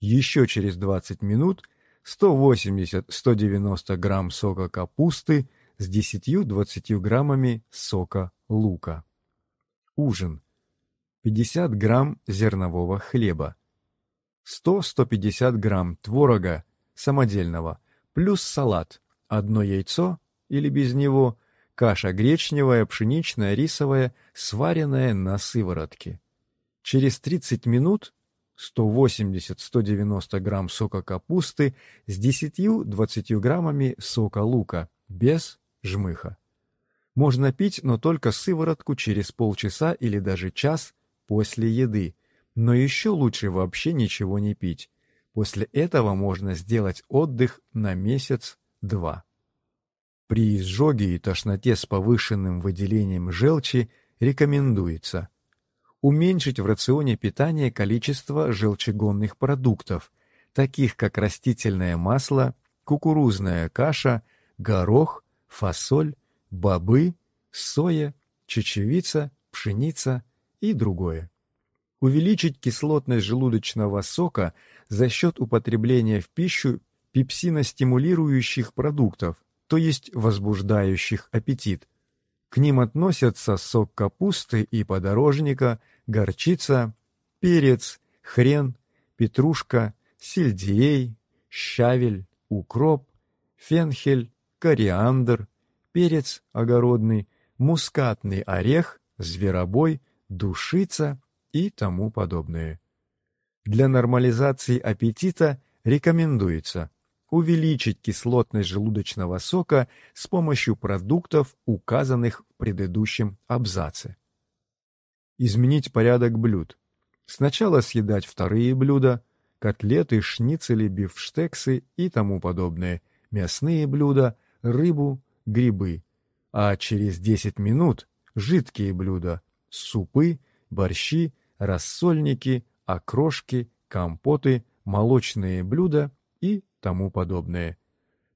Еще через 20 минут 180-190 грамм сока капусты с 10-20 граммами сока лука. Ужин. 50 грамм зернового хлеба. 100-150 грамм творога самодельного, плюс салат, одно яйцо или без него, каша гречневая, пшеничная, рисовая, сваренная на сыворотке. Через 30 минут 180-190 грамм сока капусты с 10-20 граммами сока лука, без жмыха. Можно пить, но только сыворотку через полчаса или даже час после еды, но еще лучше вообще ничего не пить. После этого можно сделать отдых на месяц-два. При изжоге и тошноте с повышенным выделением желчи рекомендуется уменьшить в рационе питания количество желчегонных продуктов, таких как растительное масло, кукурузная каша, горох, фасоль, бобы, соя, чечевица, пшеница и другое. Увеличить кислотность желудочного сока за счет употребления в пищу пепсиностимулирующих продуктов, то есть возбуждающих аппетит. К ним относятся сок капусты и подорожника, горчица, перец, хрен, петрушка, сельдерей, щавель, укроп, фенхель, кориандр, перец огородный, мускатный орех, зверобой, душица и тому подобное. Для нормализации аппетита рекомендуется увеличить кислотность желудочного сока с помощью продуктов, указанных в предыдущем абзаце. Изменить порядок блюд. Сначала съедать вторые блюда, котлеты, шницели, бифштексы и тому подобное, мясные блюда, рыбу, грибы. А через 10 минут жидкие блюда, супы, борщи, рассольники, окрошки, компоты, молочные блюда и тому подобное.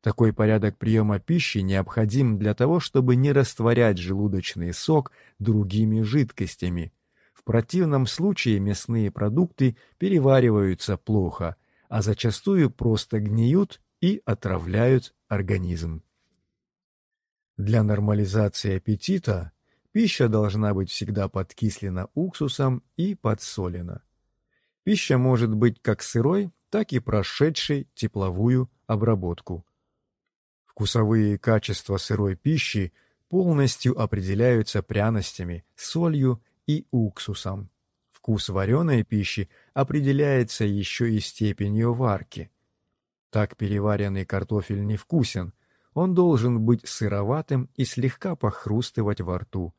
Такой порядок приема пищи необходим для того, чтобы не растворять желудочный сок другими жидкостями. В противном случае мясные продукты перевариваются плохо, а зачастую просто гниют и отравляют организм. Для нормализации аппетита Пища должна быть всегда подкислена уксусом и подсолена. Пища может быть как сырой, так и прошедшей тепловую обработку. Вкусовые качества сырой пищи полностью определяются пряностями, солью и уксусом. Вкус вареной пищи определяется еще и степенью варки. Так переваренный картофель невкусен, он должен быть сыроватым и слегка похрустывать во рту.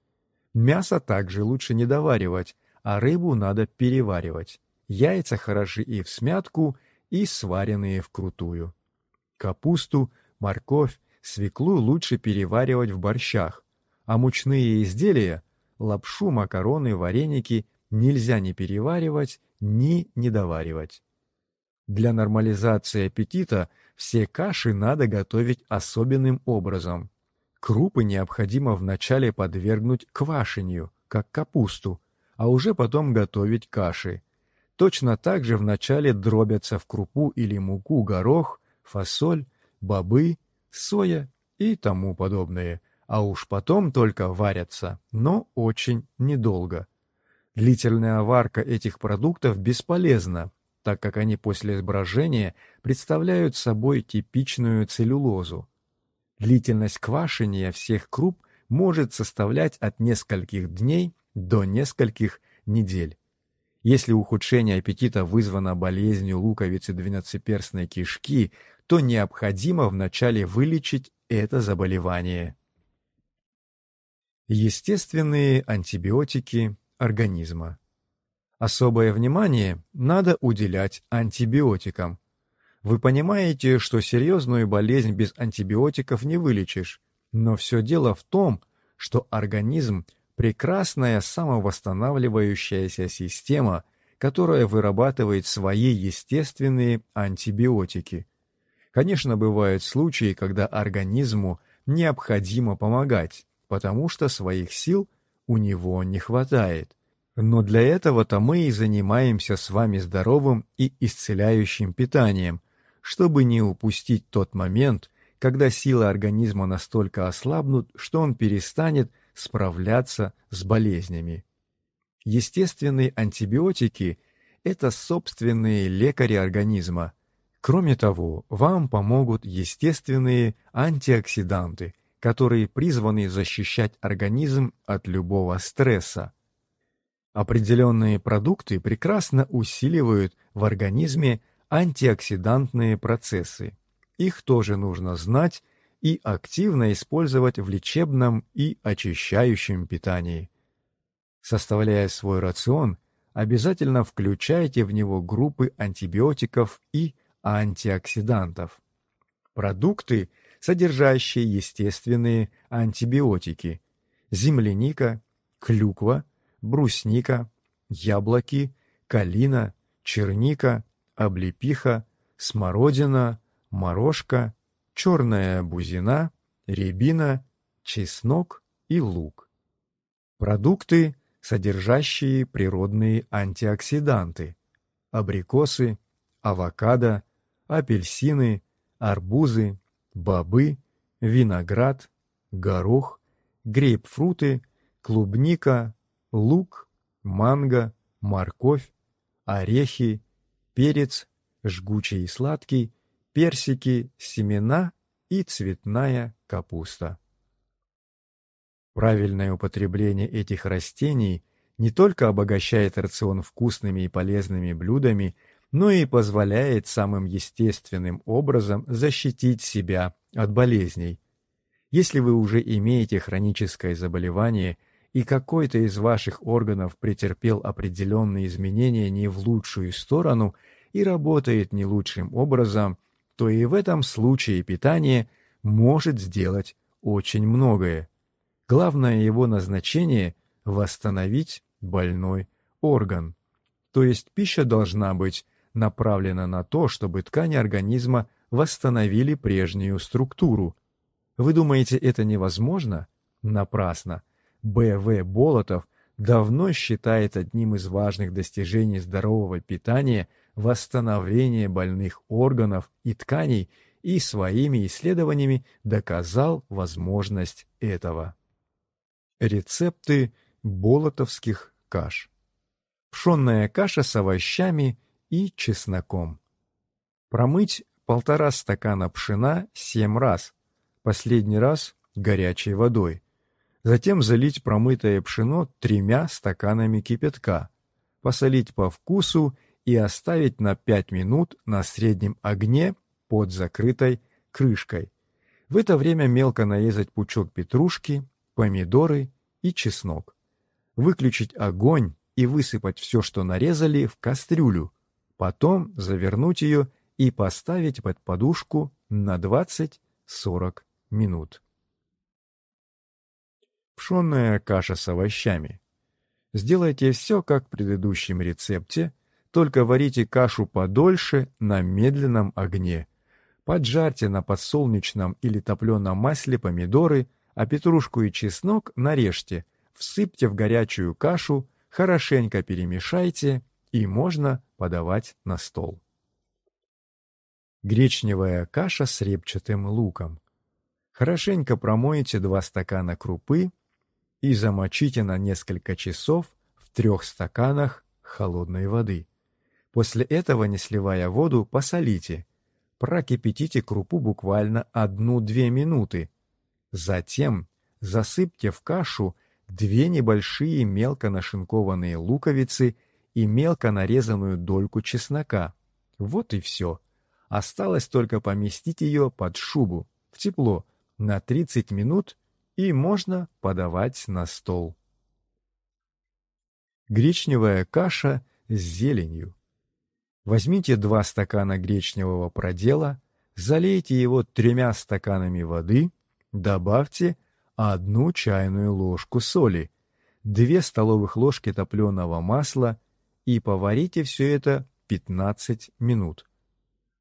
Мясо также лучше не доваривать, а рыбу надо переваривать. Яйца хороши и в смятку, и сваренные вкрутую. Капусту, морковь, свеклу лучше переваривать в борщах, а мучные изделия — лапшу, макароны, вареники — нельзя ни переваривать, ни недоваривать. Для нормализации аппетита все каши надо готовить особенным образом. Крупы необходимо вначале подвергнуть квашению, как капусту, а уже потом готовить каши. Точно так же вначале дробятся в крупу или муку горох, фасоль, бобы, соя и тому подобное, а уж потом только варятся, но очень недолго. Длительная варка этих продуктов бесполезна, так как они после сброжения представляют собой типичную целлюлозу. Длительность квашения всех круп может составлять от нескольких дней до нескольких недель. Если ухудшение аппетита вызвано болезнью луковицы двенадцатиперстной кишки, то необходимо вначале вылечить это заболевание. Естественные антибиотики организма. Особое внимание надо уделять антибиотикам, вы понимаете, что серьезную болезнь без антибиотиков не вылечишь. Но все дело в том, что организм – прекрасная самовосстанавливающаяся система, которая вырабатывает свои естественные антибиотики. Конечно, бывают случаи, когда организму необходимо помогать, потому что своих сил у него не хватает. Но для этого-то мы и занимаемся с вами здоровым и исцеляющим питанием, чтобы не упустить тот момент, когда силы организма настолько ослабнут, что он перестанет справляться с болезнями. Естественные антибиотики – это собственные лекари организма. Кроме того, вам помогут естественные антиоксиданты, которые призваны защищать организм от любого стресса. Определенные продукты прекрасно усиливают в организме антиоксидантные процессы. Их тоже нужно знать и активно использовать в лечебном и очищающем питании. Составляя свой рацион, обязательно включайте в него группы антибиотиков и антиоксидантов. Продукты, содержащие естественные антибиотики – земляника, клюква, брусника, яблоки, калина, черника, облепиха, смородина, морожка, черная бузина, рябина, чеснок и лук. Продукты, содержащие природные антиоксиданты, абрикосы, авокадо, апельсины, арбузы, бобы, виноград, горох, грейпфруты, клубника, лук, манго, морковь, орехи, перец, жгучий и сладкий, персики, семена и цветная капуста. Правильное употребление этих растений не только обогащает рацион вкусными и полезными блюдами, но и позволяет самым естественным образом защитить себя от болезней. Если вы уже имеете хроническое заболевание и какой-то из ваших органов претерпел определенные изменения не в лучшую сторону и работает не лучшим образом, то и в этом случае питание может сделать очень многое. Главное его назначение – восстановить больной орган. То есть пища должна быть направлена на то, чтобы ткани организма восстановили прежнюю структуру. Вы думаете, это невозможно? Напрасно. Б.В. Болотов давно считает одним из важных достижений здорового питания восстановление больных органов и тканей и своими исследованиями доказал возможность этого. Рецепты болотовских каш. Пшенная каша с овощами и чесноком. Промыть полтора стакана пшена семь раз, последний раз горячей водой. Затем залить промытое пшено тремя стаканами кипятка, посолить по вкусу и оставить на 5 минут на среднем огне под закрытой крышкой. В это время мелко нарезать пучок петрушки, помидоры и чеснок. Выключить огонь и высыпать все, что нарезали, в кастрюлю. Потом завернуть ее и поставить под подушку на 20-40 минут. Пшенная каша с овощами. Сделайте все, как в предыдущем рецепте, только варите кашу подольше на медленном огне. Поджарьте на подсолнечном или топленом масле помидоры – а петрушку и чеснок нарежьте, всыпьте в горячую кашу, хорошенько перемешайте и можно подавать на стол. Гречневая каша с репчатым луком. Хорошенько промойте 2 стакана крупы и замочите на несколько часов в трех стаканах холодной воды. После этого, не сливая воду, посолите. Прокипятите крупу буквально 1-2 минуты, Затем засыпьте в кашу две небольшие мелко нашинкованные луковицы и мелко нарезанную дольку чеснока. Вот и все. Осталось только поместить ее под шубу, в тепло, на 30 минут, и можно подавать на стол. Гречневая каша с зеленью. Возьмите два стакана гречневого продела, залейте его тремя стаканами воды, Добавьте одну чайную ложку соли, две столовых ложки топленого масла и поварите все это 15 минут.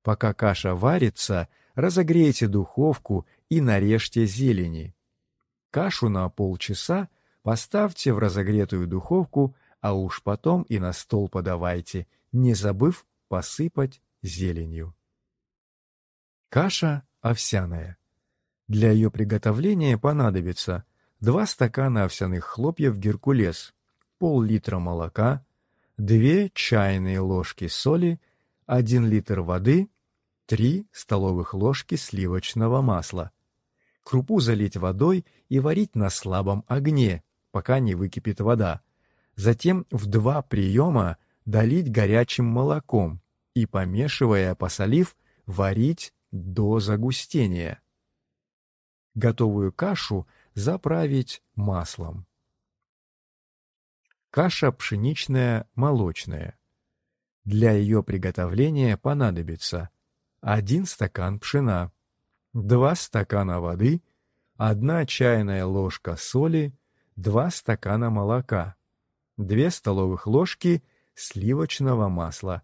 Пока каша варится, разогрейте духовку и нарежьте зелени. Кашу на полчаса поставьте в разогретую духовку, а уж потом и на стол подавайте, не забыв посыпать зеленью. Каша овсяная. Для ее приготовления понадобится 2 стакана овсяных хлопьев «Геркулес», пол-литра молока, 2 чайные ложки соли, 1 литр воды, 3 столовых ложки сливочного масла. Крупу залить водой и варить на слабом огне, пока не выкипит вода. Затем в два приема долить горячим молоком и, помешивая, посолив, варить до загустения. Готовую кашу заправить маслом. Каша пшеничная молочная. Для ее приготовления понадобится 1 стакан пшена, 2 стакана воды, 1 чайная ложка соли, 2 стакана молока, 2 столовых ложки сливочного масла.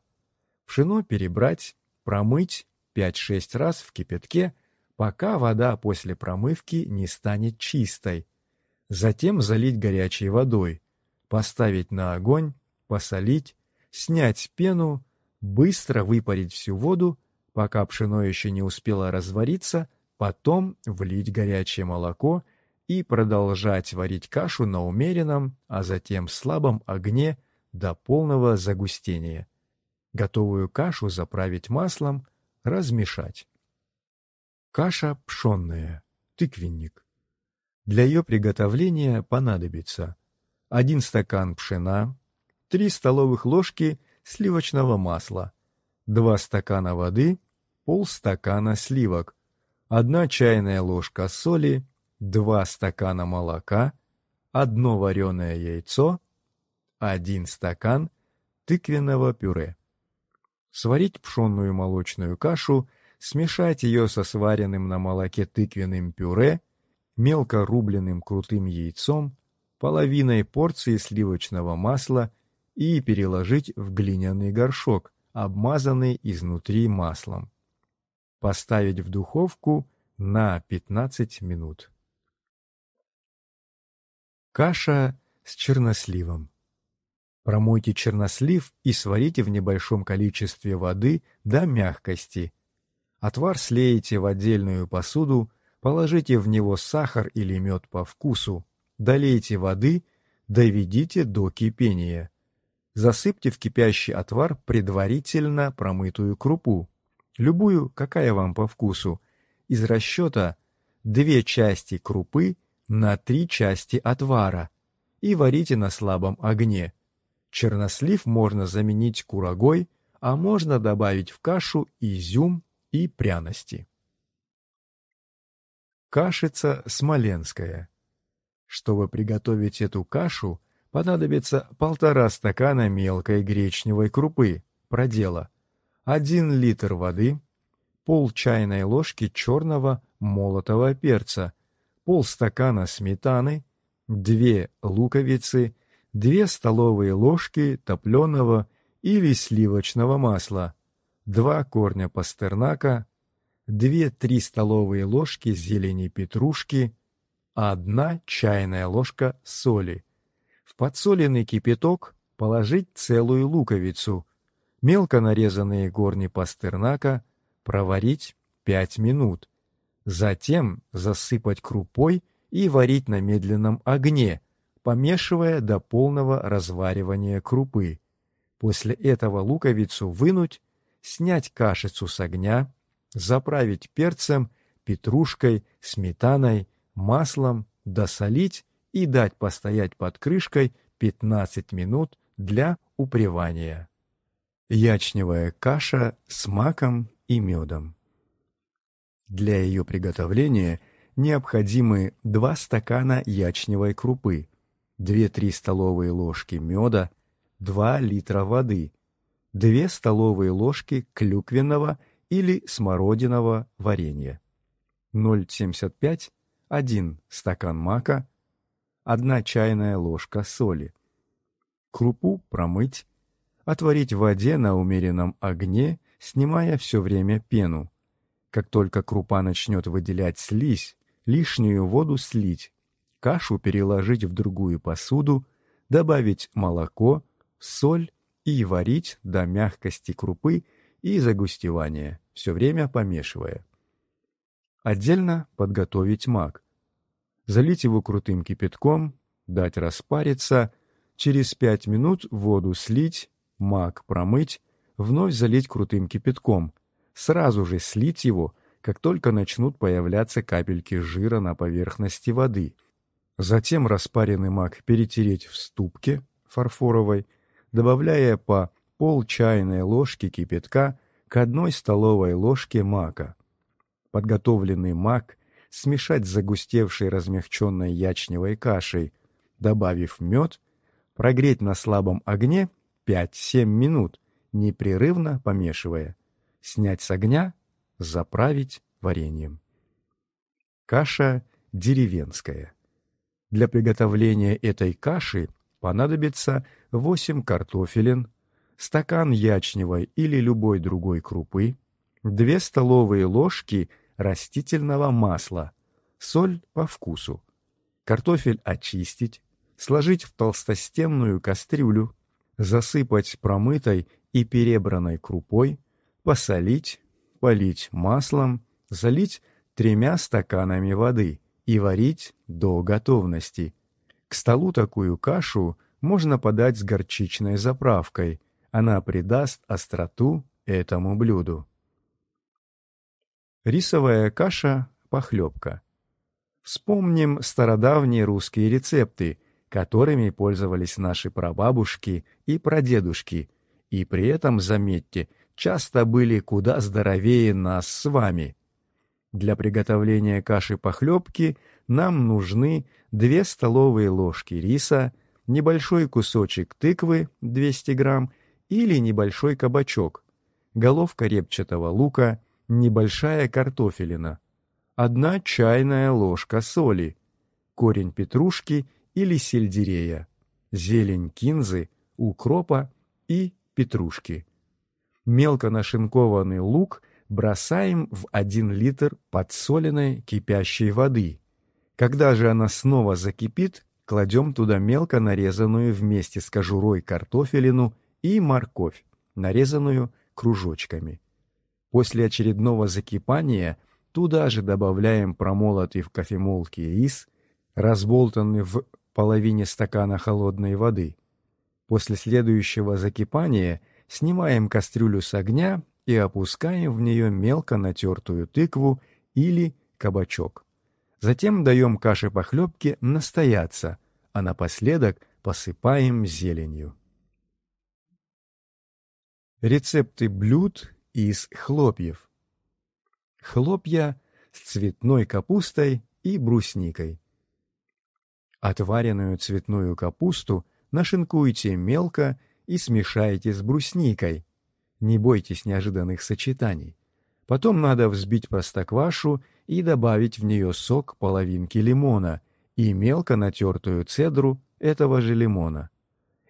Пшено перебрать, промыть 5-6 раз в кипятке, пока вода после промывки не станет чистой. Затем залить горячей водой, поставить на огонь, посолить, снять пену, быстро выпарить всю воду, пока пшено еще не успело развариться, потом влить горячее молоко и продолжать варить кашу на умеренном, а затем слабом огне до полного загустения. Готовую кашу заправить маслом, размешать. Каша пшенная, тыквенник. Для ее приготовления понадобится 1 стакан пшена, 3 столовых ложки сливочного масла, 2 стакана воды, полстакана сливок, 1 чайная ложка соли, 2 стакана молока, 1 вареное яйцо, 1 стакан тыквенного пюре. Сварить пшенную молочную кашу, смешать ее со сваренным на молоке тыквенным пюре, мелко рубленным крутым яйцом, половиной порции сливочного масла и переложить в глиняный горшок, обмазанный изнутри маслом. Поставить в духовку на 15 минут. Каша с черносливом. Промойте чернослив и сварите в небольшом количестве воды до мягкости. Отвар слейте в отдельную посуду, положите в него сахар или мед по вкусу, долейте воды, доведите до кипения. Засыпьте в кипящий отвар предварительно промытую крупу, любую, какая вам по вкусу, из расчета две части крупы на три части отвара и варите на слабом огне. Чернослив можно заменить курагой, а можно добавить в кашу изюм и пряности. Кашица смоленская. Чтобы приготовить эту кашу, понадобится полтора стакана мелкой гречневой крупы, продела, один литр воды, пол чайной ложки черного молотого перца, полстакана сметаны, две луковицы, две столовые ложки топленого или сливочного масла, два корня пастернака, две-три столовые ложки зелени петрушки, одна чайная ложка соли. В подсоленный кипяток положить целую луковицу, мелко нарезанные горни пастернака, проварить 5 минут. Затем засыпать крупой и варить на медленном огне, помешивая до полного разваривания крупы. После этого луковицу вынуть, снять кашицу с огня, заправить перцем, петрушкой, сметаной, маслом, досолить и дать постоять под крышкой 15 минут для упревания. Ячневая каша с маком и медом. Для ее приготовления необходимы 2 стакана ячневой крупы, 2-3 столовые ложки меда, 2 литра воды, 2 столовые ложки клюквенного или смородиного варенья, 0,75 1 стакан мака, 1 чайная ложка соли. Крупу промыть, отварить в воде на умеренном огне, снимая все время пену. Как только крупа начнет выделять слизь, лишнюю воду слить, кашу переложить в другую посуду, добавить молоко, соль и варить до мягкости крупы и загустевания, все время помешивая. Отдельно подготовить мак. Залить его крутым кипятком, дать распариться, через 5 минут воду слить, мак промыть, вновь залить крутым кипятком, сразу же слить его, как только начнут появляться капельки жира на поверхности воды. Затем распаренный мак перетереть в ступке фарфоровой, добавляя по пол чайной ложки кипятка к одной столовой ложке мака. Подготовленный мак смешать с загустевшей размягченной ячневой кашей, добавив мед, прогреть на слабом огне 5-7 минут, непрерывно помешивая. Снять с огня, заправить вареньем. Каша деревенская. Для приготовления этой каши понадобится 8 картофелин, стакан ячневой или любой другой крупы, 2 столовые ложки растительного масла, соль по вкусу. Картофель очистить, сложить в толстостенную кастрюлю, засыпать промытой и перебранной крупой, посолить, полить маслом, залить тремя стаканами воды и варить до готовности. К столу такую кашу можно подать с горчичной заправкой. Она придаст остроту этому блюду. Рисовая каша-похлебка. Вспомним стародавние русские рецепты, которыми пользовались наши прабабушки и прадедушки, и при этом, заметьте, часто были куда здоровее нас с вами. Для приготовления каши-похлебки нам нужны 2 столовые ложки риса, небольшой кусочек тыквы 200 грамм или небольшой кабачок, головка репчатого лука, небольшая картофелина, одна чайная ложка соли, корень петрушки или сельдерея, зелень кинзы, укропа и петрушки. Мелко нашинкованный лук бросаем в 1 литр подсоленной кипящей воды. Когда же она снова закипит, кладем туда мелко нарезанную вместе с кожурой картофелину и морковь, нарезанную кружочками. После очередного закипания туда же добавляем промолотый в кофемолке рис, разболтанный в половине стакана холодной воды. После следующего закипания – снимаем кастрюлю с огня и опускаем в нее мелко натертую тыкву или кабачок. Затем даем каше-похлебке настояться, а напоследок посыпаем зеленью. Рецепты блюд из хлопьев. Хлопья с цветной капустой и брусникой. Отваренную цветную капусту нашинкуйте мелко и смешайте с брусникой. Не бойтесь неожиданных сочетаний. Потом надо взбить простоквашу и добавить в нее сок половинки лимона и мелко натертую цедру этого же лимона.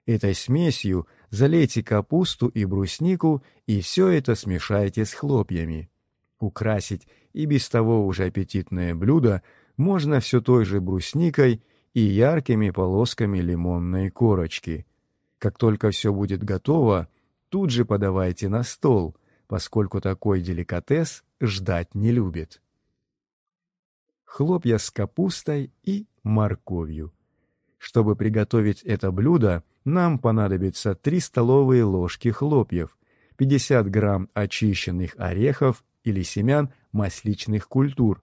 Этой смесью залейте капусту и бруснику и все это смешайте с хлопьями. Украсить и без того уже аппетитное блюдо можно все той же брусникой и яркими полосками лимонной корочки – как только все будет готово, тут же подавайте на стол, поскольку такой деликатес ждать не любит. Хлопья с капустой и морковью. Чтобы приготовить это блюдо, нам понадобится 3 столовые ложки хлопьев, 50 грамм очищенных орехов или семян масличных культур,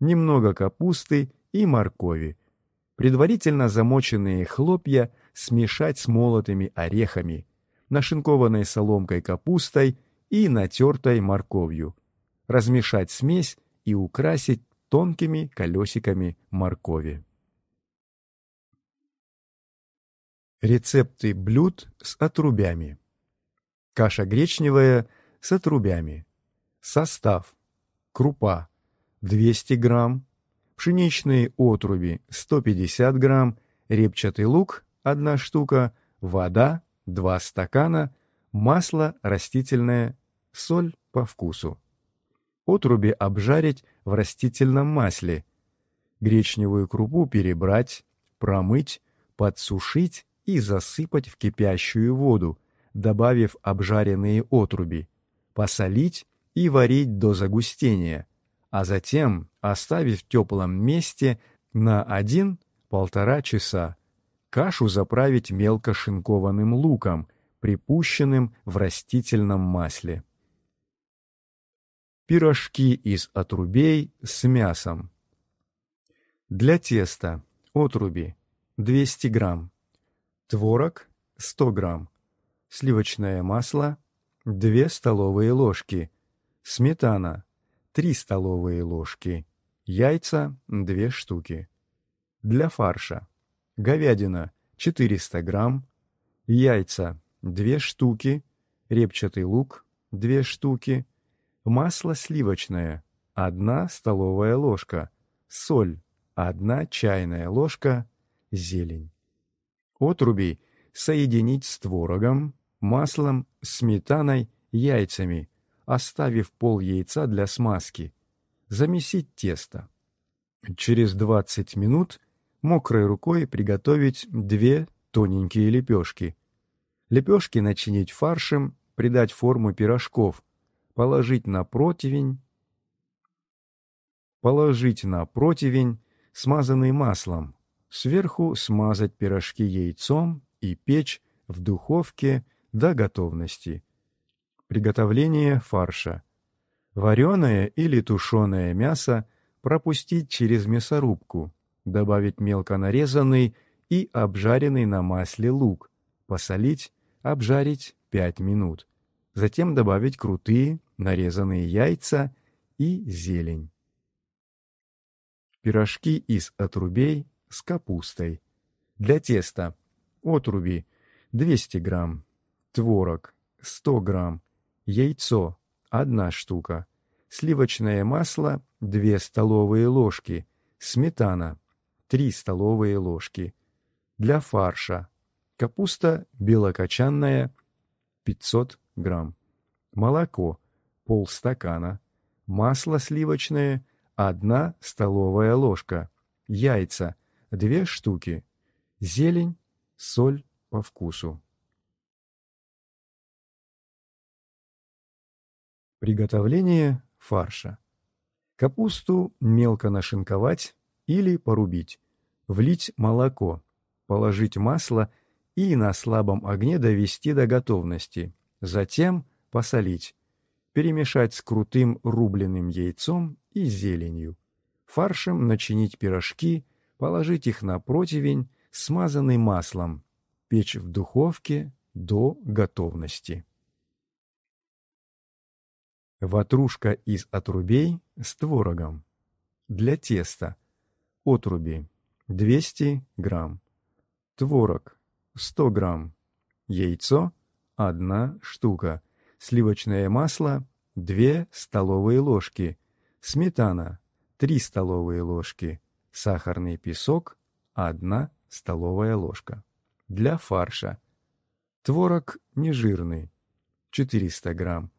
немного капусты и моркови. Предварительно замоченные хлопья смешать с молотыми орехами, нашинкованной соломкой капустой и натертой морковью. Размешать смесь и украсить тонкими колесиками моркови. Рецепты блюд с отрубями. Каша гречневая с отрубями. Состав. Крупа 200 грамм, пшеничные отруби 150 грамм, репчатый лук одна штука, вода, два стакана, масло растительное, соль по вкусу. Отруби обжарить в растительном масле. Гречневую крупу перебрать, промыть, подсушить и засыпать в кипящую воду, добавив обжаренные отруби, посолить и варить до загустения, а затем оставив в теплом месте на 1-1,5 часа. Кашу заправить мелко шинкованным луком, припущенным в растительном масле. Пирожки из отрубей с мясом. Для теста отруби 200 грамм, творог 100 грамм, сливочное масло 2 столовые ложки, сметана 3 столовые ложки, яйца 2 штуки. Для фарша говядина 400 грамм, яйца 2 штуки, репчатый лук 2 штуки, масло сливочное 1 столовая ложка, соль 1 чайная ложка, зелень. Отруби соединить с творогом, маслом, сметаной, яйцами, оставив пол яйца для смазки. Замесить тесто. Через 20 минут мокрой рукой приготовить две тоненькие лепешки. Лепешки начинить фаршем, придать форму пирожков, положить на противень, положить на противень, смазанный маслом, Сверху смазать пирожки яйцом и печь в духовке до готовности. Приготовление фарша. Вареное или тушеное мясо пропустить через мясорубку, добавить мелко нарезанный и обжаренный на масле лук, посолить, обжарить 5 минут. Затем добавить крутые нарезанные яйца и зелень. Пирожки из отрубей с капустой. Для теста отруби 200 грамм, творог 100 грамм, яйцо 1 штука, сливочное масло 2 столовые ложки, сметана 3 столовые ложки. Для фарша капуста белокочанная 500 грамм, молоко полстакана, масло сливочное 1 столовая ложка, яйца две штуки, зелень, соль по вкусу. Приготовление фарша. Капусту мелко нашинковать или порубить, влить молоко, положить масло и на слабом огне довести до готовности, затем посолить, перемешать с крутым рубленым яйцом и зеленью. Фаршем начинить пирожки положить их на противень, смазанный маслом, печь в духовке до готовности. Ватрушка из отрубей с творогом. Для теста. Отруби 200 грамм. Творог 100 грамм. Яйцо 1 штука. Сливочное масло 2 столовые ложки. Сметана 3 столовые ложки сахарный песок – 1 столовая ложка. Для фарша. Творог нежирный – 400 грамм.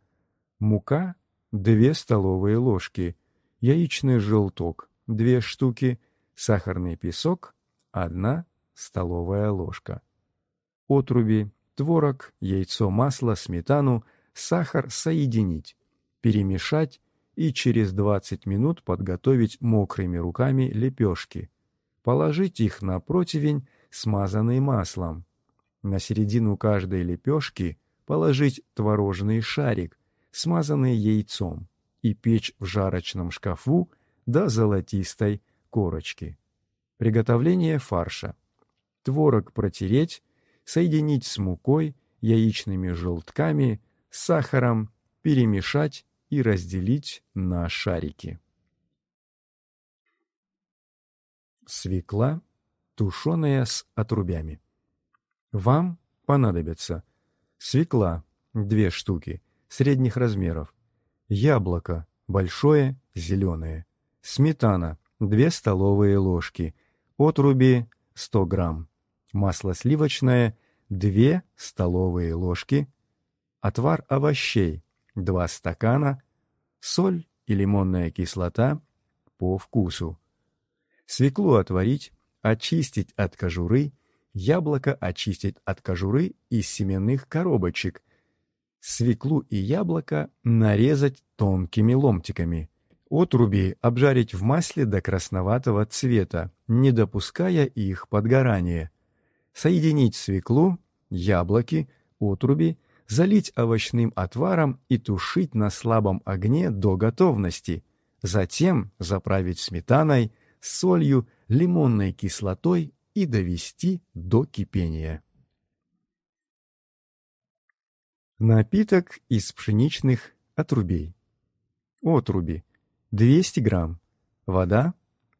Мука – 2 столовые ложки. Яичный желток – 2 штуки. Сахарный песок – 1 столовая ложка. Отруби, творог, яйцо, масло, сметану, сахар соединить, перемешать и через 20 минут подготовить мокрыми руками лепешки. Положить их на противень, смазанный маслом. На середину каждой лепешки положить творожный шарик, смазанный яйцом, и печь в жарочном шкафу до золотистой корочки. Приготовление фарша. Творог протереть, соединить с мукой, яичными желтками, сахаром, перемешать и разделить на шарики. Свекла, тушеная с отрубями. Вам понадобится свекла две штуки средних размеров, яблоко большое зеленое, сметана две столовые ложки, отруби 100 грамм, масло сливочное 2 столовые ложки, отвар овощей 2 стакана, соль и лимонная кислота по вкусу. Свеклу отварить, очистить от кожуры, Яблоко очистить от кожуры из семенных коробочек. Свеклу и яблоко нарезать тонкими ломтиками. Отруби обжарить в масле до красноватого цвета, не допуская их подгорания. Соединить свеклу, яблоки, отруби, залить овощным отваром и тушить на слабом огне до готовности. Затем заправить сметаной, солью, лимонной кислотой и довести до кипения. Напиток из пшеничных отрубей. Отруби 200 грамм, вода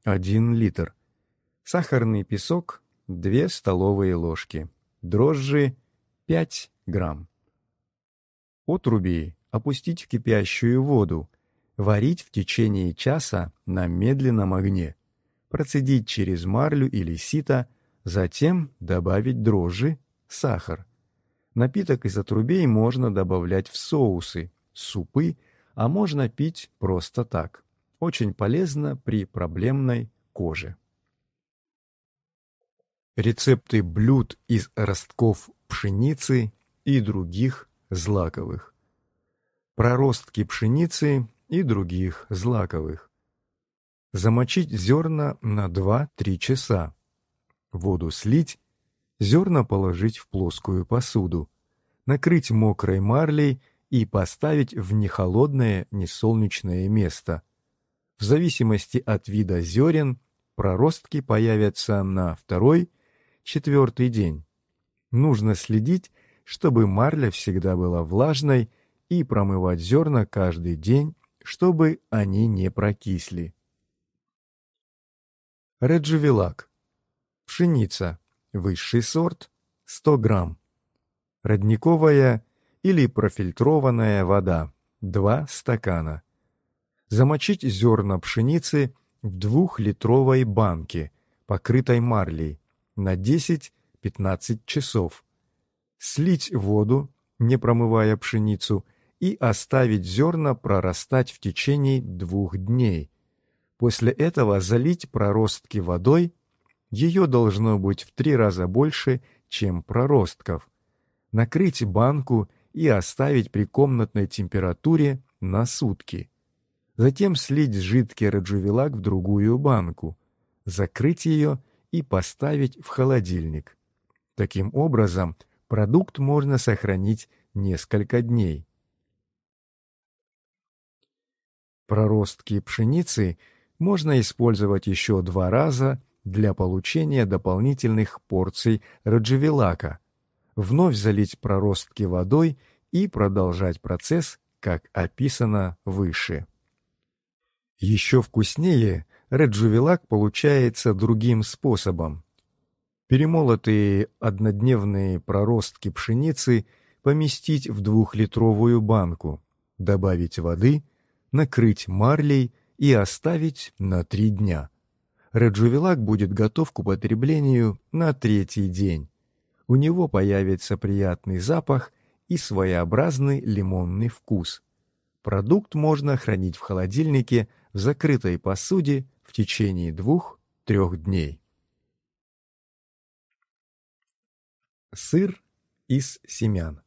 1 литр, сахарный песок 2 столовые ложки, дрожжи 5 грамм. Отруби опустить в кипящую воду, варить в течение часа на медленном огне, процедить через марлю или сито, затем добавить дрожжи, сахар. Напиток из отрубей можно добавлять в соусы, супы, а можно пить просто так. Очень полезно при проблемной коже. Рецепты блюд из ростков пшеницы и других злаковых. Проростки пшеницы и других злаковых. Замочить зерна на 2-3 часа. Воду слить, зерна положить в плоскую посуду, накрыть мокрой марлей и поставить в нехолодное, несолнечное место. В зависимости от вида зерен проростки появятся на второй, четвертый день. Нужно следить, чтобы марля всегда была влажной и промывать зерна каждый день, чтобы они не прокисли. Реджевелак. Пшеница. Высший сорт. 100 грамм. Родниковая или профильтрованная вода 2 стакана. Замочить зерна пшеницы в двухлитровой банке, покрытой марлей, на 10-15 часов. Слить воду, не промывая пшеницу, и оставить зерна прорастать в течение двух дней. После этого залить проростки водой, ее должно быть в три раза больше, чем проростков. Накрыть банку и оставить при комнатной температуре на сутки. Затем слить жидкий раджувелак в другую банку, закрыть ее и поставить в холодильник. Таким образом, продукт можно сохранить несколько дней. Проростки пшеницы можно использовать еще два раза для получения дополнительных порций раджевелака, вновь залить проростки водой и продолжать процесс, как описано выше. Еще вкуснее реджувелак получается другим способом. Перемолотые однодневные проростки пшеницы поместить в двухлитровую банку, добавить воды, накрыть марлей и оставить на три дня. Реджувелак будет готов к употреблению на третий день у него появится приятный запах и своеобразный лимонный вкус. Продукт можно хранить в холодильнике в закрытой посуде в течение двух-трех дней. Сыр из семян.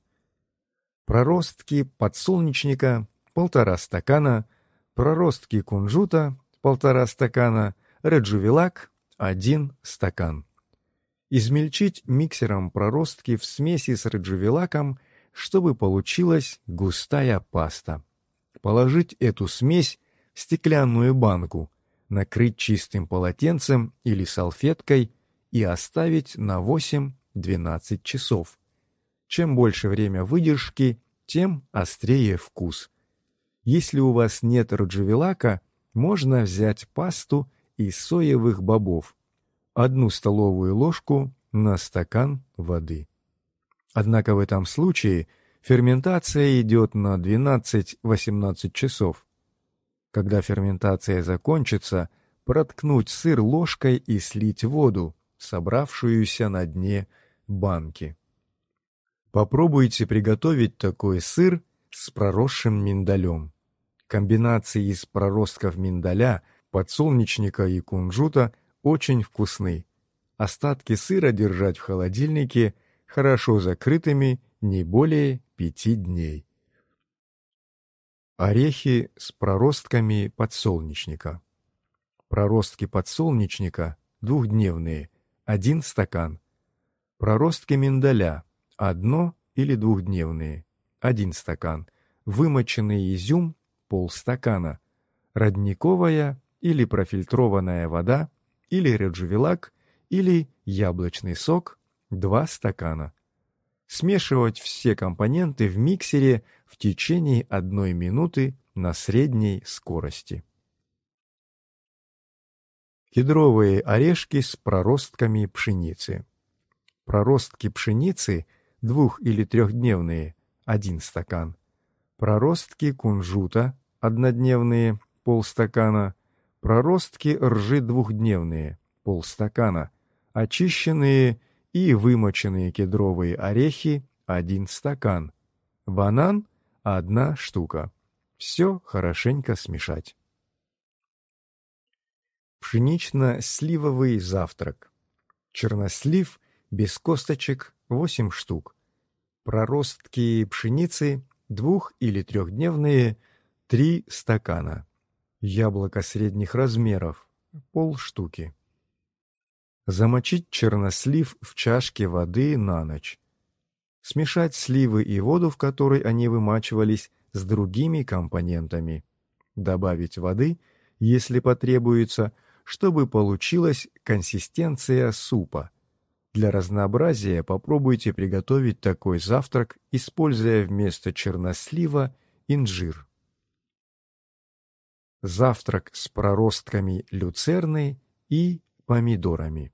Проростки подсолнечника – полтора стакана, проростки кунжута – полтора стакана, реджувелак – один стакан. Измельчить миксером проростки в смеси с реджевелаком, чтобы получилась густая паста. Положить эту смесь в стеклянную банку, накрыть чистым полотенцем или салфеткой и оставить на 8-12 часов. Чем больше время выдержки, тем острее вкус. Если у вас нет раджевелака, можно взять пасту из соевых бобов, одну столовую ложку на стакан воды. Однако в этом случае ферментация идет на 12-18 часов. Когда ферментация закончится, проткнуть сыр ложкой и слить воду, собравшуюся на дне банки. Попробуйте приготовить такой сыр с проросшим миндалем. Комбинации из проростков миндаля, подсолнечника и кунжута – очень вкусны. Остатки сыра держать в холодильнике хорошо закрытыми не более пяти дней. Орехи с проростками подсолнечника. Проростки подсолнечника двухдневные, один стакан. Проростки миндаля одно- или двухдневные, один стакан. Вымоченный изюм полстакана. Родниковая или профильтрованная вода или реджевелак или яблочный сок 2 стакана. Смешивать все компоненты в миксере в течение одной минуты на средней скорости. Кедровые орешки с проростками пшеницы. Проростки пшеницы двух- или трехдневные – 1 стакан. Проростки кунжута однодневные – полстакана. Проростки ржи двухдневные – полстакана. Очищенные и вымоченные кедровые орехи – 1 стакан. Банан – 1 штука. Все хорошенько смешать. Пшенично-сливовый завтрак. Чернослив без косточек 8 штук. Проростки пшеницы двух- или трехдневные 3 стакана. Яблоко средних размеров полштуки. Замочить чернослив в чашке воды на ночь. Смешать сливы и воду, в которой они вымачивались, с другими компонентами. Добавить воды, если потребуется, чтобы получилась консистенция супа. Для разнообразия попробуйте приготовить такой завтрак, используя вместо чернослива инжир. Завтрак с проростками люцерны и помидорами.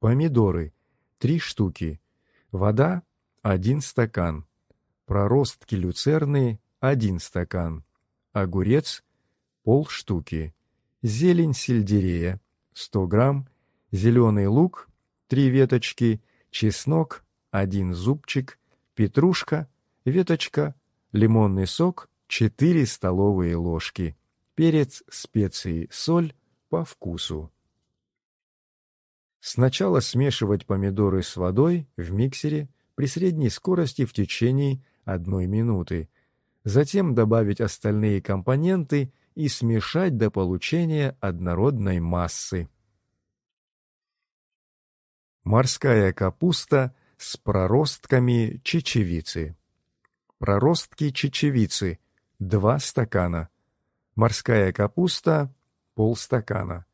Помидоры – 3 штуки. Вода – 1 стакан. Проростки люцерны – 1 стакан. Огурец – полштуки зелень сельдерея 100 грамм, зеленый лук 3 веточки, чеснок 1 зубчик, петрушка, веточка, лимонный сок 4 столовые ложки, перец, специи, соль по вкусу. Сначала смешивать помидоры с водой в миксере при средней скорости в течение одной минуты. Затем добавить остальные компоненты и смешать до получения однородной массы. Морская капуста с проростками чечевицы. Проростки чечевицы – 2 стакана. Морская капуста – полстакана.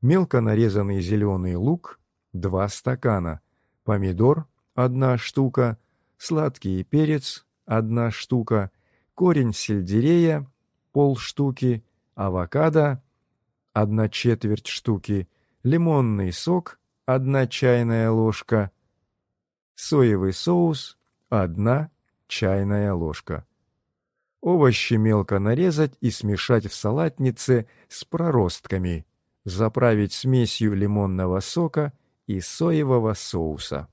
Мелко нарезанный зеленый лук – 2 стакана. Помидор – 1 штука. Сладкий перец – 1 штука. Корень сельдерея полштуки, авокадо – одна четверть штуки, лимонный сок – одна чайная ложка, соевый соус – одна чайная ложка. Овощи мелко нарезать и смешать в салатнице с проростками, заправить смесью лимонного сока и соевого соуса.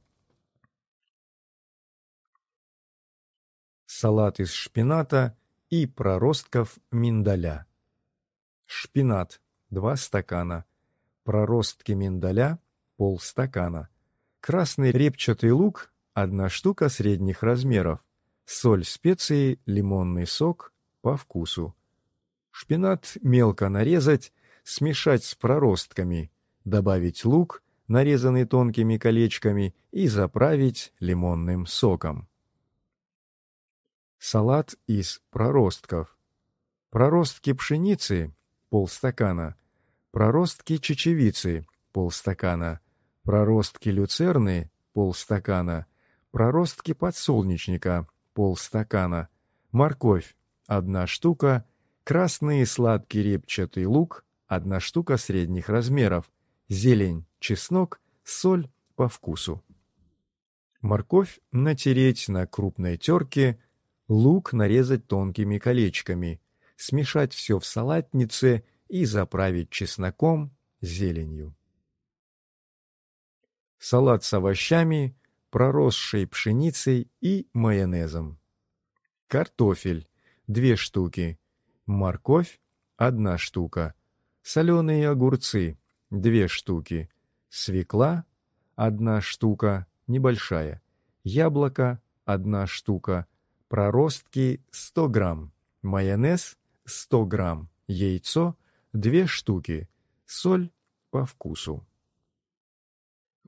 Салат из шпината и проростков миндаля. Шпинат – 2 стакана. Проростки миндаля – полстакана. Красный репчатый лук – 1 штука средних размеров. Соль, специи, лимонный сок по вкусу. Шпинат мелко нарезать, смешать с проростками, добавить лук, нарезанный тонкими колечками, и заправить лимонным соком. Салат из проростков. Проростки пшеницы – полстакана. Проростки чечевицы – полстакана. Проростки люцерны – полстакана. Проростки подсолнечника – полстакана. Морковь – одна штука. Красный сладкий репчатый лук – одна штука средних размеров. Зелень, чеснок, соль по вкусу. Морковь натереть на крупной терке – Лук нарезать тонкими колечками, смешать все в салатнице и заправить чесноком, зеленью. Салат с овощами, проросшей пшеницей и майонезом. Картофель – две штуки. Морковь – одна штука. Соленые огурцы – две штуки. свекла – одна штука, небольшая, яблоко – одна штука, проростки – 100 грамм, майонез – 100 грамм, яйцо – 2 штуки, соль по вкусу.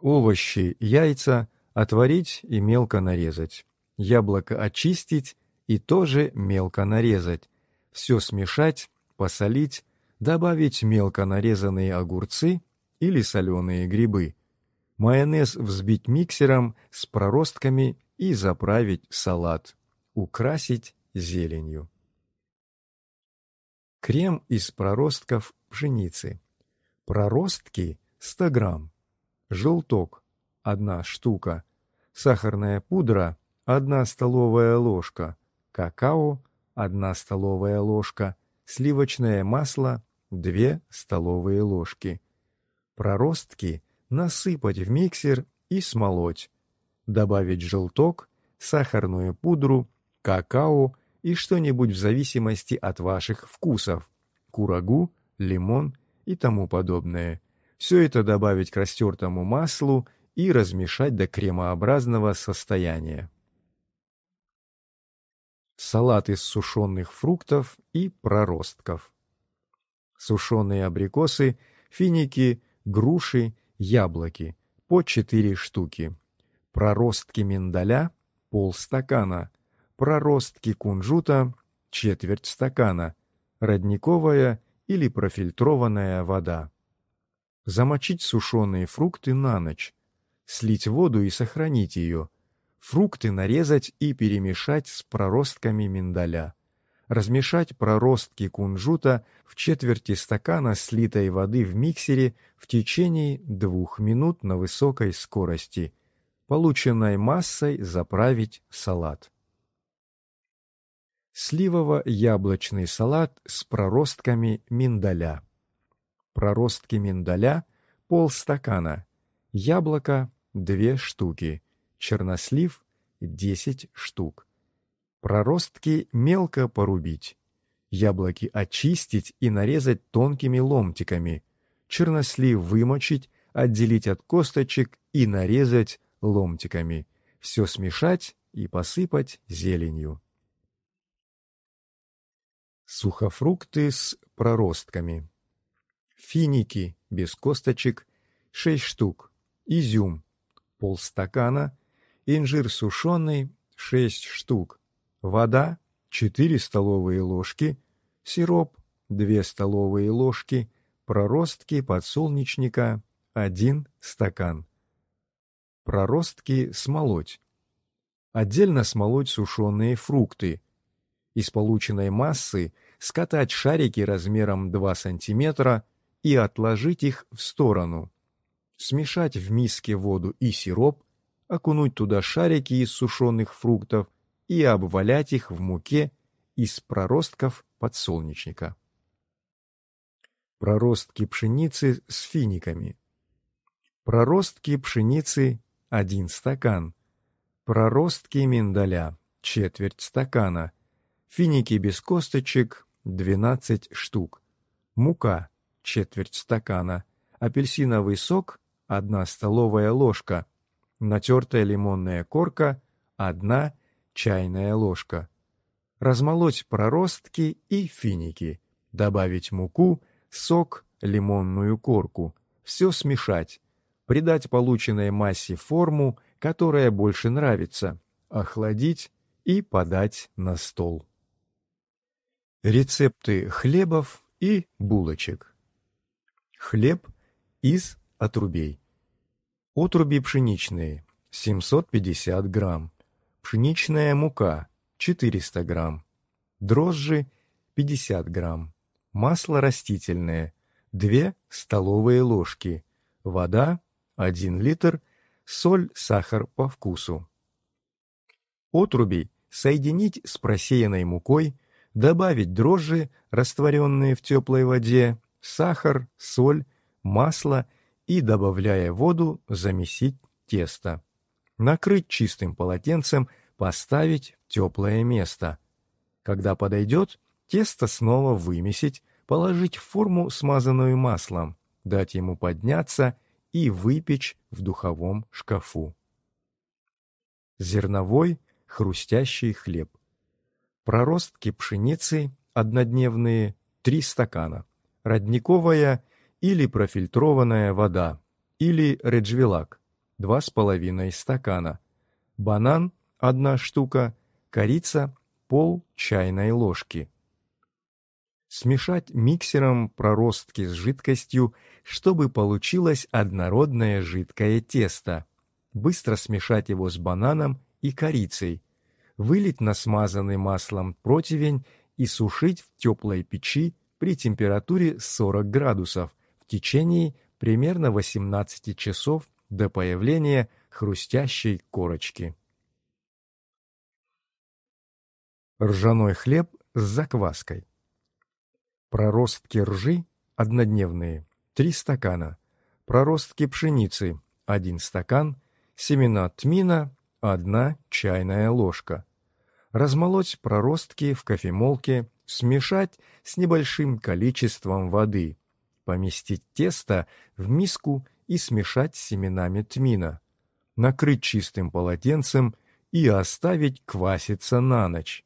Овощи, яйца отварить и мелко нарезать. Яблоко очистить и тоже мелко нарезать. Все смешать, посолить, добавить мелко нарезанные огурцы или соленые грибы. Майонез взбить миксером с проростками и заправить салат. Украсить зеленью. Крем из проростков пшеницы. Проростки 100 грамм желток – одна штука, сахарная пудра – одна столовая ложка, какао – одна столовая ложка, сливочное масло – две столовые ложки. Проростки насыпать в миксер и смолоть. Добавить желток, сахарную пудру, какао и что-нибудь в зависимости от ваших вкусов – курагу, лимон и тому подобное – все это добавить к растертому маслу и размешать до кремообразного состояния. Салат из сушеных фруктов и проростков. Сушеные абрикосы, финики, груши, яблоки по 4 штуки. Проростки миндаля – полстакана. Проростки кунжута – четверть стакана. Родниковая или профильтрованная вода замочить сушеные фрукты на ночь, слить воду и сохранить ее, фрукты нарезать и перемешать с проростками миндаля, размешать проростки кунжута в четверти стакана слитой воды в миксере в течение двух минут на высокой скорости, полученной массой заправить салат. Сливово-яблочный салат с проростками миндаля проростки миндаля – полстакана, яблоко – две штуки, чернослив – десять штук. Проростки мелко порубить. Яблоки очистить и нарезать тонкими ломтиками. Чернослив вымочить, отделить от косточек и нарезать ломтиками. Все смешать и посыпать зеленью. Сухофрукты с проростками финики без косточек – 6 штук, изюм – полстакана, инжир сушеный – 6 штук, вода – 4 столовые ложки, сироп – 2 столовые ложки, проростки подсолнечника – 1 стакан. Проростки смолоть. Отдельно смолоть сушеные фрукты. Из полученной массы скатать шарики размером 2 сантиметра и отложить их в сторону. Смешать в миске воду и сироп, окунуть туда шарики из сушеных фруктов и обвалять их в муке из проростков подсолнечника. Проростки пшеницы с финиками. Проростки пшеницы – 1 стакан. Проростки миндаля – четверть стакана. Финики без косточек – 12 штук. Мука четверть стакана, апельсиновый сок – одна столовая ложка, натертая лимонная корка – одна чайная ложка. Размолоть проростки и финики, добавить муку, сок, лимонную корку, все смешать, придать полученной массе форму, которая больше нравится, охладить и подать на стол. Рецепты хлебов и булочек. Хлеб из отрубей. Отруби пшеничные 750 грамм. Пшеничная мука 400 грамм. Дрожжи 50 грамм. Масло растительное 2 столовые ложки. Вода 1 литр. Соль, сахар по вкусу. Отруби соединить с просеянной мукой, добавить дрожжи, растворенные в теплой воде, сахар, соль, масло и, добавляя воду, замесить тесто. Накрыть чистым полотенцем, поставить в теплое место. Когда подойдет, тесто снова вымесить, положить в форму, смазанную маслом, дать ему подняться и выпечь в духовом шкафу. Зерновой хрустящий хлеб. Проростки пшеницы однодневные 3 стакана. Родниковая или профильтрованная вода или реджвелак 2,5 стакана. Банан 1 штука, корица пол чайной ложки. Смешать миксером проростки с жидкостью, чтобы получилось однородное жидкое тесто. Быстро смешать его с бананом и корицей. Вылить на смазанный маслом противень и сушить в теплой печи при температуре 40 градусов в течение примерно 18 часов до появления хрустящей корочки. Ржаной хлеб с закваской. Проростки ржи однодневные 3 стакана, проростки пшеницы 1 стакан, семена тмина 1 чайная ложка. Размолоть проростки в кофемолке, смешать с небольшим количеством воды, поместить тесто в миску и смешать с семенами тмина, накрыть чистым полотенцем и оставить кваситься на ночь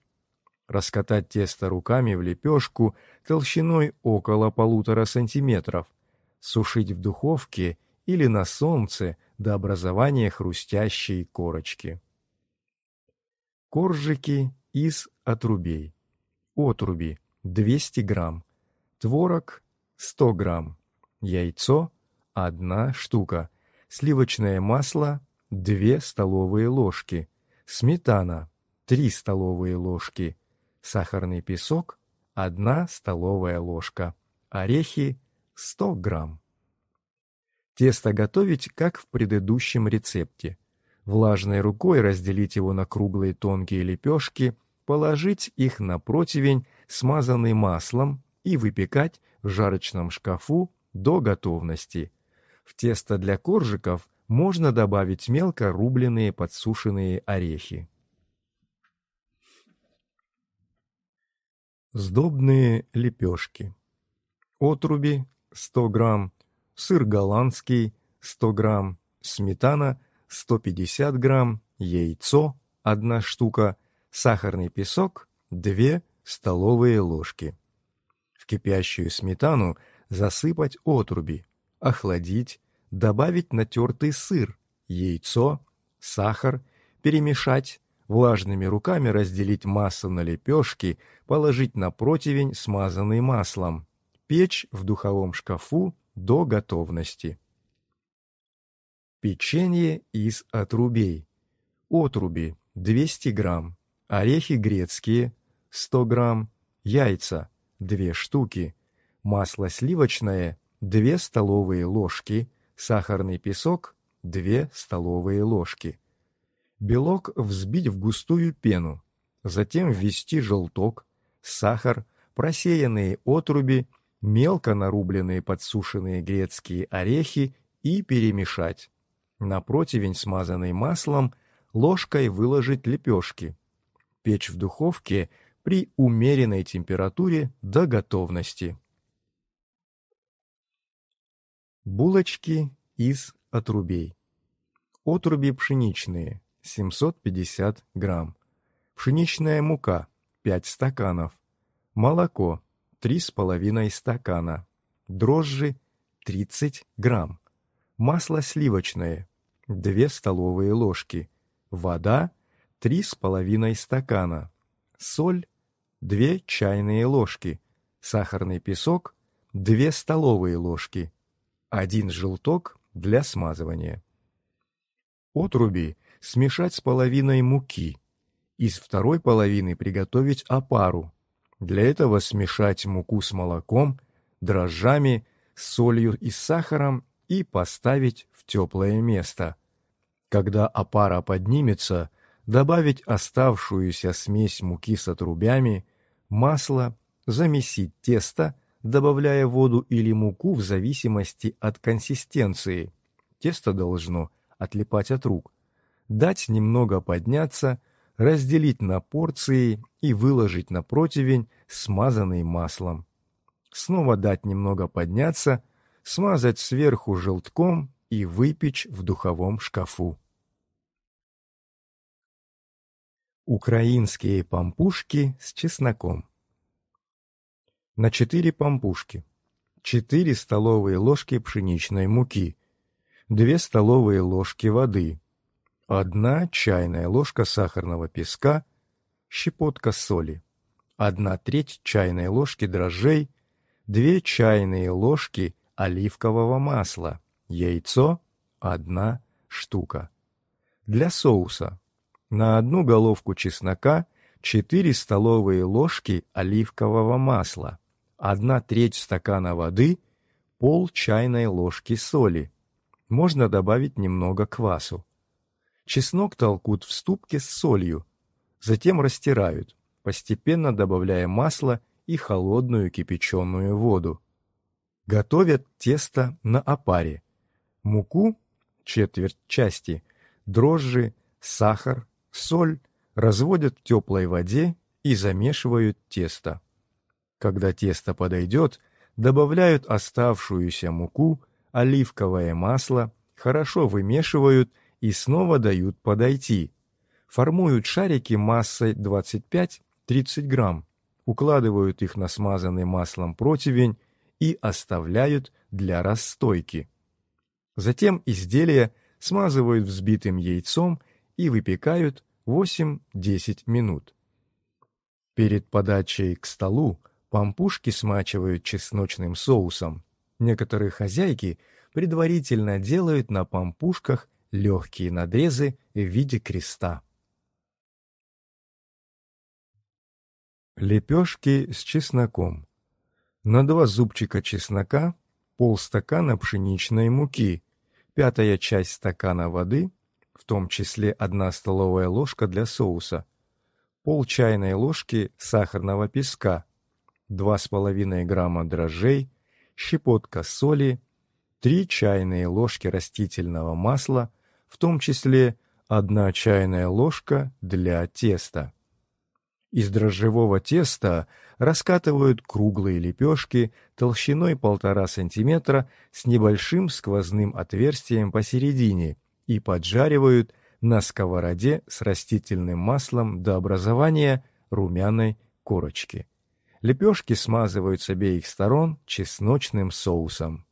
раскатать тесто руками в лепешку толщиной около полутора сантиметров, сушить в духовке или на солнце до образования хрустящей корочки. Коржики из отрубей. Отруби 200 грамм, творог 100 грамм, яйцо 1 штука, сливочное масло 2 столовые ложки, сметана 3 столовые ложки, сахарный песок – 1 столовая ложка, орехи – 100 грамм. Тесто готовить, как в предыдущем рецепте. Влажной рукой разделить его на круглые тонкие лепешки, положить их на противень, смазанный маслом, и выпекать в жарочном шкафу до готовности. В тесто для коржиков можно добавить мелко рубленые подсушенные орехи. Сдобные лепешки. Отруби 100 грамм, сыр голландский 100 грамм, сметана 150 грамм, яйцо 1 штука, сахарный песок 2 столовые ложки. В кипящую сметану засыпать отруби, охладить, добавить натертый сыр, яйцо, сахар, перемешать, влажными руками разделить массу на лепешки, положить на противень, смазанный маслом. Печь в духовом шкафу до готовности. Печенье из отрубей. Отруби 200 грамм, орехи грецкие 100 грамм, яйца 2 штуки, масло сливочное 2 столовые ложки, сахарный песок 2 столовые ложки. Белок взбить в густую пену, затем ввести желток, сахар, просеянные отруби, мелко нарубленные подсушенные грецкие орехи и перемешать. На противень, смазанный маслом, ложкой выложить лепешки. Печь в духовке при умеренной температуре до готовности. Булочки из отрубей. Отруби пшеничные 750 грамм. Пшеничная мука 5 стаканов. Молоко 3,5 стакана. Дрожжи 30 грамм. Масло сливочное 2 столовые ложки. Вода 3,5 стакана. Соль 2 чайные ложки. Сахарный песок 2 столовые ложки. Один желток для смазывания. Отруби смешать с половиной муки. Из второй половины приготовить опару. Для этого смешать муку с молоком, дрожжами, солью и сахаром и поставить в теплое место. Когда опара поднимется, добавить оставшуюся смесь муки с отрубями, масло, замесить тесто, добавляя воду или муку в зависимости от консистенции. Тесто должно отлипать от рук дать немного подняться, разделить на порции и выложить на противень, смазанный маслом. Снова дать немного подняться, смазать сверху желтком и выпечь в духовом шкафу. Украинские пампушки с чесноком. На 4 пампушки. 4 столовые ложки пшеничной муки. 2 столовые ложки воды. 1 чайная ложка сахарного песка. Щепотка соли. 1 треть чайной ложки дрожжей. 2 чайные ложки оливкового масла. Яйцо – 1 штука. Для соуса на одну головку чеснока 4 столовые ложки оливкового масла, 1 треть стакана воды, пол чайной ложки соли. Можно добавить немного квасу. Чеснок толкут в ступке с солью, затем растирают, постепенно добавляя масло и холодную кипяченую воду. Готовят тесто на опаре. Муку, четверть части, дрожжи, сахар, соль, разводят в теплой воде и замешивают тесто. Когда тесто подойдет, добавляют оставшуюся муку, оливковое масло, хорошо вымешивают и снова дают подойти. Формуют шарики массой 25-30 грамм, укладывают их на смазанный маслом противень и оставляют для расстойки. Затем изделие смазывают взбитым яйцом и выпекают 8-10 минут. Перед подачей к столу пампушки смачивают чесночным соусом. Некоторые хозяйки предварительно делают на пампушках легкие надрезы в виде креста. Лепешки с чесноком. На два зубчика чеснока полстакана пшеничной муки, пятая часть стакана воды – в том числе одна столовая ложка для соуса, пол чайной ложки сахарного песка, 2,5 грамма дрожжей, щепотка соли, 3 чайные ложки растительного масла, в том числе 1 чайная ложка для теста. Из дрожжевого теста раскатывают круглые лепешки толщиной 1,5 см с небольшим сквозным отверстием посередине и поджаривают на сковороде с растительным маслом до образования румяной корочки. Лепешки смазывают с обеих сторон чесночным соусом.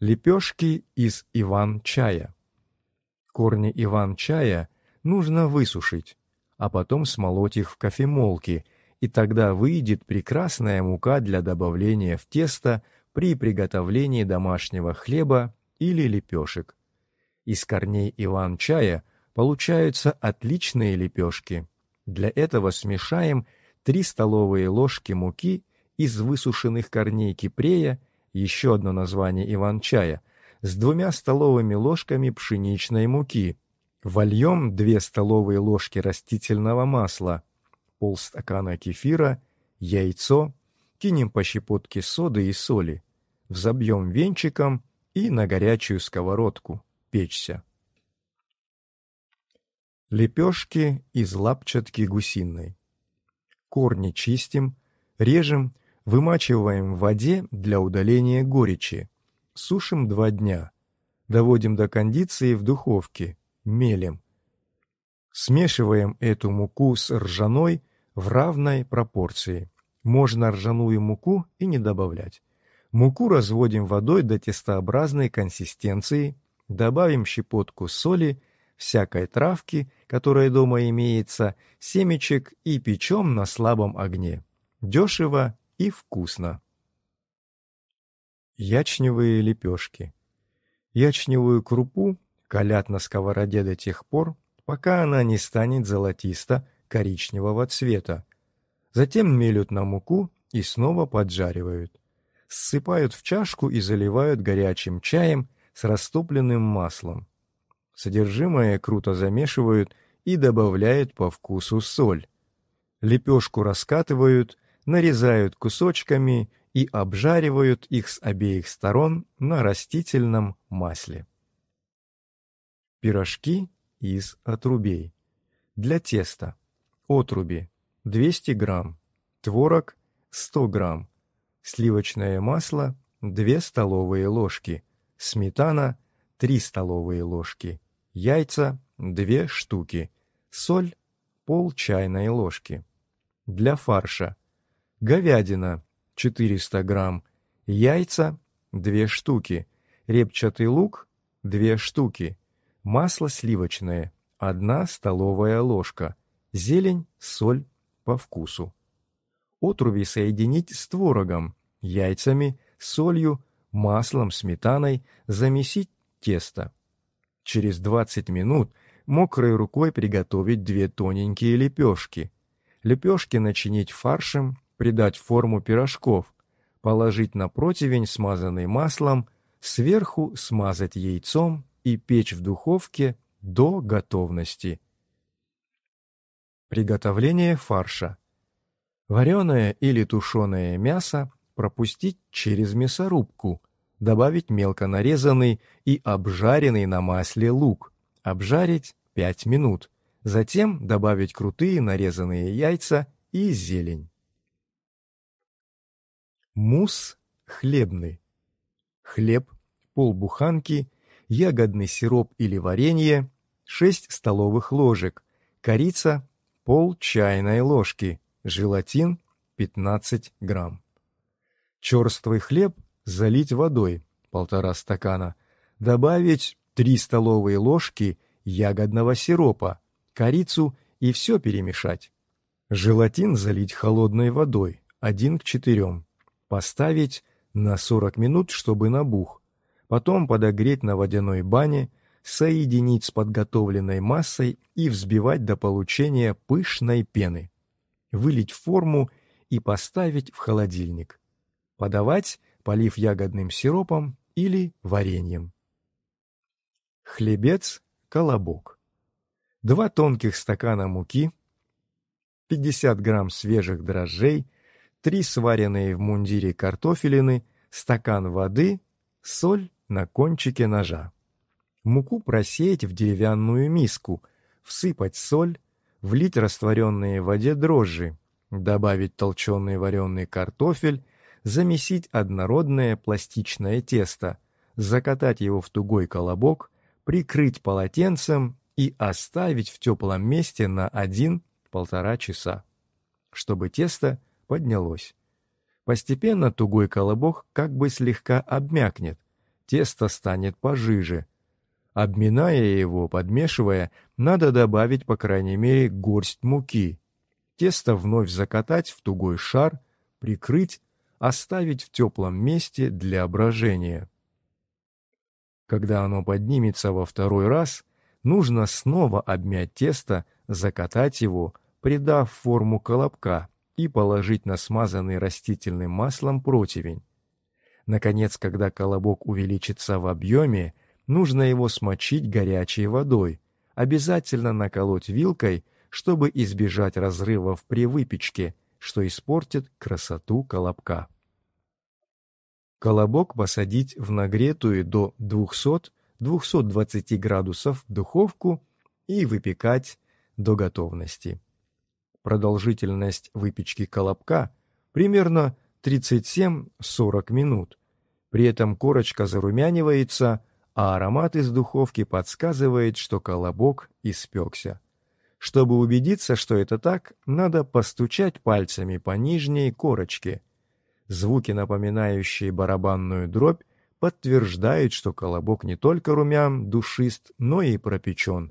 Лепешки из иван-чая. Корни иван-чая нужно высушить, а потом смолоть их в кофемолке, и тогда выйдет прекрасная мука для добавления в тесто при приготовлении домашнего хлеба или лепешек. Из корней иван-чая получаются отличные лепешки. Для этого смешаем 3 столовые ложки муки из высушенных корней кипрея, еще одно название иван-чая, с двумя столовыми ложками пшеничной муки. Вольем 2 столовые ложки растительного масла, полстакана кефира, яйцо, кинем по щепотке соды и соли, взобьем венчиком и на горячую сковородку печься. Лепешки из лапчатки гусиной. Корни чистим, режем, вымачиваем в воде для удаления горечи. Сушим два дня. Доводим до кондиции в духовке, мелем. Смешиваем эту муку с ржаной в равной пропорции. Можно ржаную муку и не добавлять. Муку разводим водой до тестообразной консистенции, добавим щепотку соли, всякой травки, которая дома имеется, семечек и печем на слабом огне. Дешево и вкусно. Ячневые лепешки. Ячневую крупу калят на сковороде до тех пор, пока она не станет золотисто-коричневого цвета. Затем мелют на муку и снова поджаривают ссыпают в чашку и заливают горячим чаем с растопленным маслом. Содержимое круто замешивают и добавляют по вкусу соль. Лепешку раскатывают, нарезают кусочками и обжаривают их с обеих сторон на растительном масле. Пирожки из отрубей. Для теста. Отруби 200 грамм, творог 100 грамм, сливочное масло 2 столовые ложки, сметана 3 столовые ложки, яйца 2 штуки, соль пол чайной ложки. Для фарша говядина 400 грамм, яйца 2 штуки, репчатый лук 2 штуки, масло сливочное 1 столовая ложка, зелень, соль по вкусу. Отруби соединить с творогом, яйцами, солью, маслом, сметаной, замесить тесто. Через 20 минут мокрой рукой приготовить две тоненькие лепешки. Лепешки начинить фаршем, придать форму пирожков, положить на противень, смазанный маслом, сверху смазать яйцом и печь в духовке до готовности. Приготовление фарша. Вареное или тушеное мясо пропустить через мясорубку, добавить мелко нарезанный и обжаренный на масле лук, обжарить 5 минут, затем добавить крутые нарезанные яйца и зелень. Мусс хлебный. Хлеб, полбуханки, ягодный сироп или варенье, 6 столовых ложек, корица, пол чайной ложки, желатин 15 грамм. Черствый хлеб залить водой, полтора стакана, добавить 3 столовые ложки ягодного сиропа, корицу и все перемешать. Желатин залить холодной водой, 1 к 4. Поставить на 40 минут, чтобы набух. Потом подогреть на водяной бане, соединить с подготовленной массой и взбивать до получения пышной пены. Вылить в форму и поставить в холодильник. Подавать, полив ягодным сиропом или вареньем. Хлебец колобок. Два тонких стакана муки, 50 грамм свежих дрожжей, три сваренные в мундире картофелины, стакан воды, соль на кончике ножа. Муку просеять в деревянную миску, всыпать соль, влить растворенные в воде дрожжи, добавить толченый вареный картофель, замесить однородное пластичное тесто, закатать его в тугой колобок, прикрыть полотенцем и оставить в теплом месте на 1-1,5 часа, чтобы тесто поднялось. Постепенно тугой колобок как бы слегка обмякнет, тесто станет пожиже. Обминая его, подмешивая, надо добавить по крайней мере горсть муки. Тесто вновь закатать в тугой шар, прикрыть, оставить в теплом месте для брожения. Когда оно поднимется во второй раз, нужно снова обмять тесто, закатать его, придав форму колобка и положить на смазанный растительным маслом противень. Наконец, когда колобок увеличится в объеме, нужно его смочить горячей водой, обязательно наколоть вилкой, чтобы избежать разрывов при выпечке, что испортит красоту колобка. Колобок посадить в нагретую до 200-220 градусов духовку и выпекать до готовности. Продолжительность выпечки колобка примерно 37-40 минут. При этом корочка зарумянивается, а аромат из духовки подсказывает, что колобок испекся. Чтобы убедиться, что это так, надо постучать пальцами по нижней корочке – Звуки, напоминающие барабанную дробь, подтверждают, что колобок не только румян, душист, но и пропечен.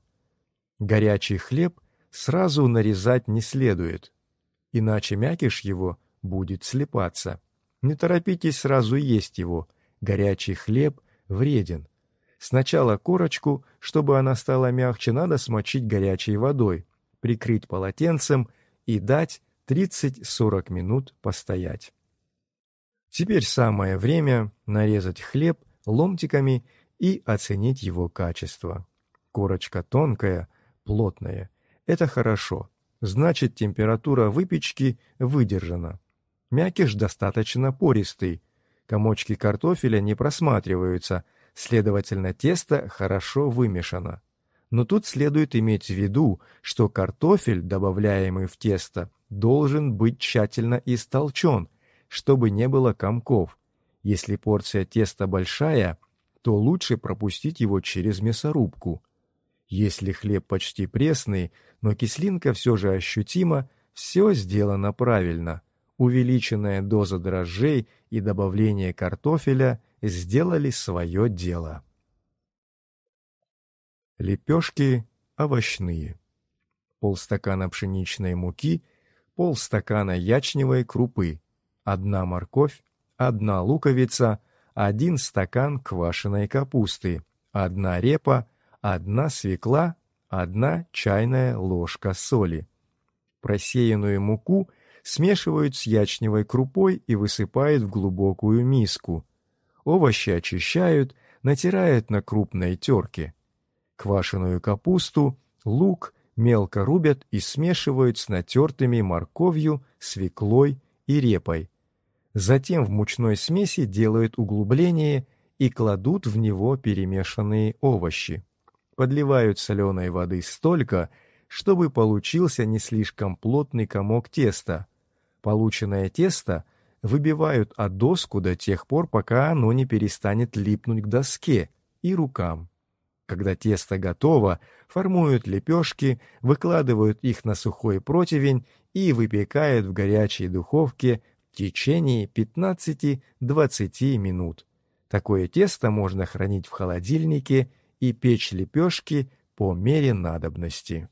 Горячий хлеб сразу нарезать не следует, иначе мякиш его будет слепаться. Не торопитесь сразу есть его, горячий хлеб вреден. Сначала корочку, чтобы она стала мягче, надо смочить горячей водой, прикрыть полотенцем и дать 30-40 минут постоять. Теперь самое время нарезать хлеб ломтиками и оценить его качество. Корочка тонкая, плотная. Это хорошо. Значит, температура выпечки выдержана. Мякиш достаточно пористый. Комочки картофеля не просматриваются, следовательно, тесто хорошо вымешано. Но тут следует иметь в виду, что картофель, добавляемый в тесто, должен быть тщательно истолчен – чтобы не было комков. Если порция теста большая, то лучше пропустить его через мясорубку. Если хлеб почти пресный, но кислинка все же ощутима, все сделано правильно. Увеличенная доза дрожжей и добавление картофеля сделали свое дело. Лепешки овощные. Полстакана пшеничной муки, полстакана ячневой крупы, одна морковь, одна луковица, один стакан квашеной капусты, одна репа, одна свекла, одна чайная ложка соли. Просеянную муку смешивают с ячневой крупой и высыпают в глубокую миску. Овощи очищают, натирают на крупной терке. Квашеную капусту, лук мелко рубят и смешивают с натертыми морковью, свеклой и репой. Затем в мучной смеси делают углубление и кладут в него перемешанные овощи. Подливают соленой воды столько, чтобы получился не слишком плотный комок теста. Полученное тесто выбивают о доску до тех пор, пока оно не перестанет липнуть к доске и рукам. Когда тесто готово, формуют лепешки, выкладывают их на сухой противень и выпекают в горячей духовке в течение 15-20 минут. Такое тесто можно хранить в холодильнике и печь лепешки по мере надобности.